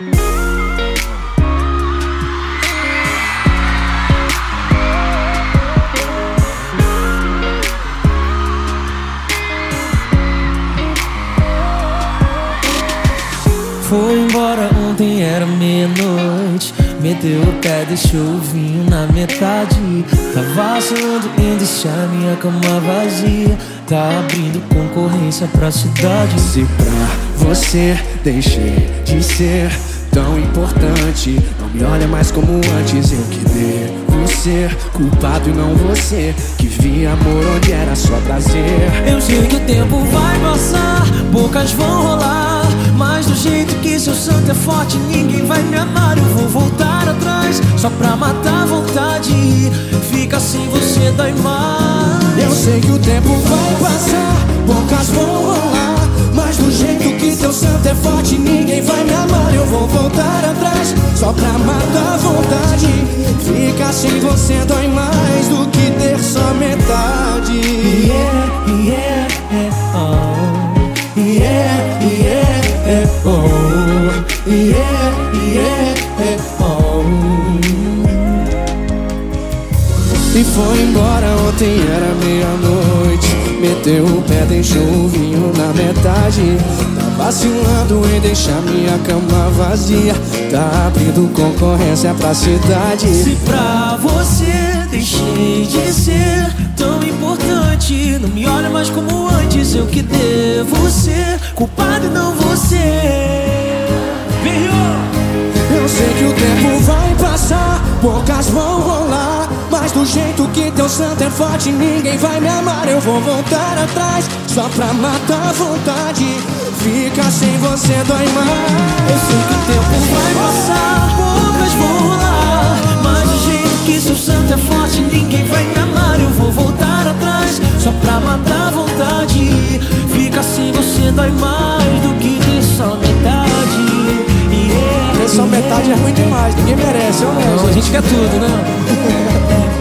Foi embora ontem, era meia-noite. Meteu o pé, deixou o vinho na metade. Tá vacilando em deixar minha cama vazia. Tá abrindo concorrência pra cidade. Se pra você deixei de ser tão importante Não me olha mais como antes, eu que devo ser Culpado e não você Que via amor onde era só prazer Eu sei que o tempo vai passar, bocas vão rolar mas do jeito que seu santo é forte, ninguém vai me amar. Eu vou voltar atrás só pra matar a vontade. Fica assim, você dói mais. Eu sei que o tempo vai passar, bocas vão rolar. Mas do jeito que seu santo é forte, ninguém vai me amar. Voltar atrás só pra matar a vontade. Fica assim, você dói mais do que ter só metade. Yeah, yeah, yeah, oh. Yeah, yeah oh, yeah, yeah, oh. E foi embora ontem, era meia-noite. Meteu o pé, deixou o vinho na metade. Vacilando em deixar minha cama vazia. Tá abrindo concorrência pra cidade. Se pra você deixei de ser tão importante, não me olha mais como antes. Eu que devo ser culpado e não sei que o tempo vai passar, bocas vão rolar. Mas do jeito que teu santo é forte, ninguém vai me amar. Eu vou voltar atrás, só pra matar a vontade. Fica sem você, dói mais. Eu sei que o tempo vai passar, bocas vão rolar. Mas do jeito que seu santo é forte, ninguém vai me amar. Eu vou voltar atrás, só pra matar a vontade. Fica sem você, dói mais do que ter só metade só metade é ruim demais, ninguém merece, eu mesmo. a gente quer tudo, né?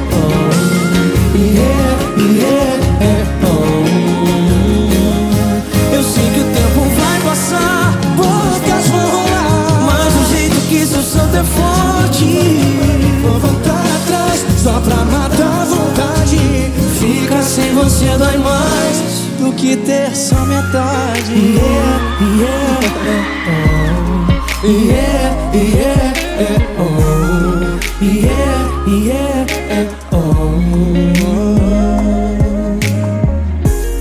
que ter só metade. Yeah, yeah, yeah, yeah, oh, yeah, yeah, oh.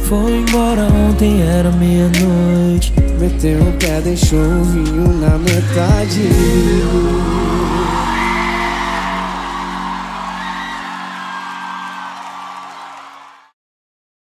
Foi embora ontem, era meia-noite. Meteu o pé, deixou o vinho na metade.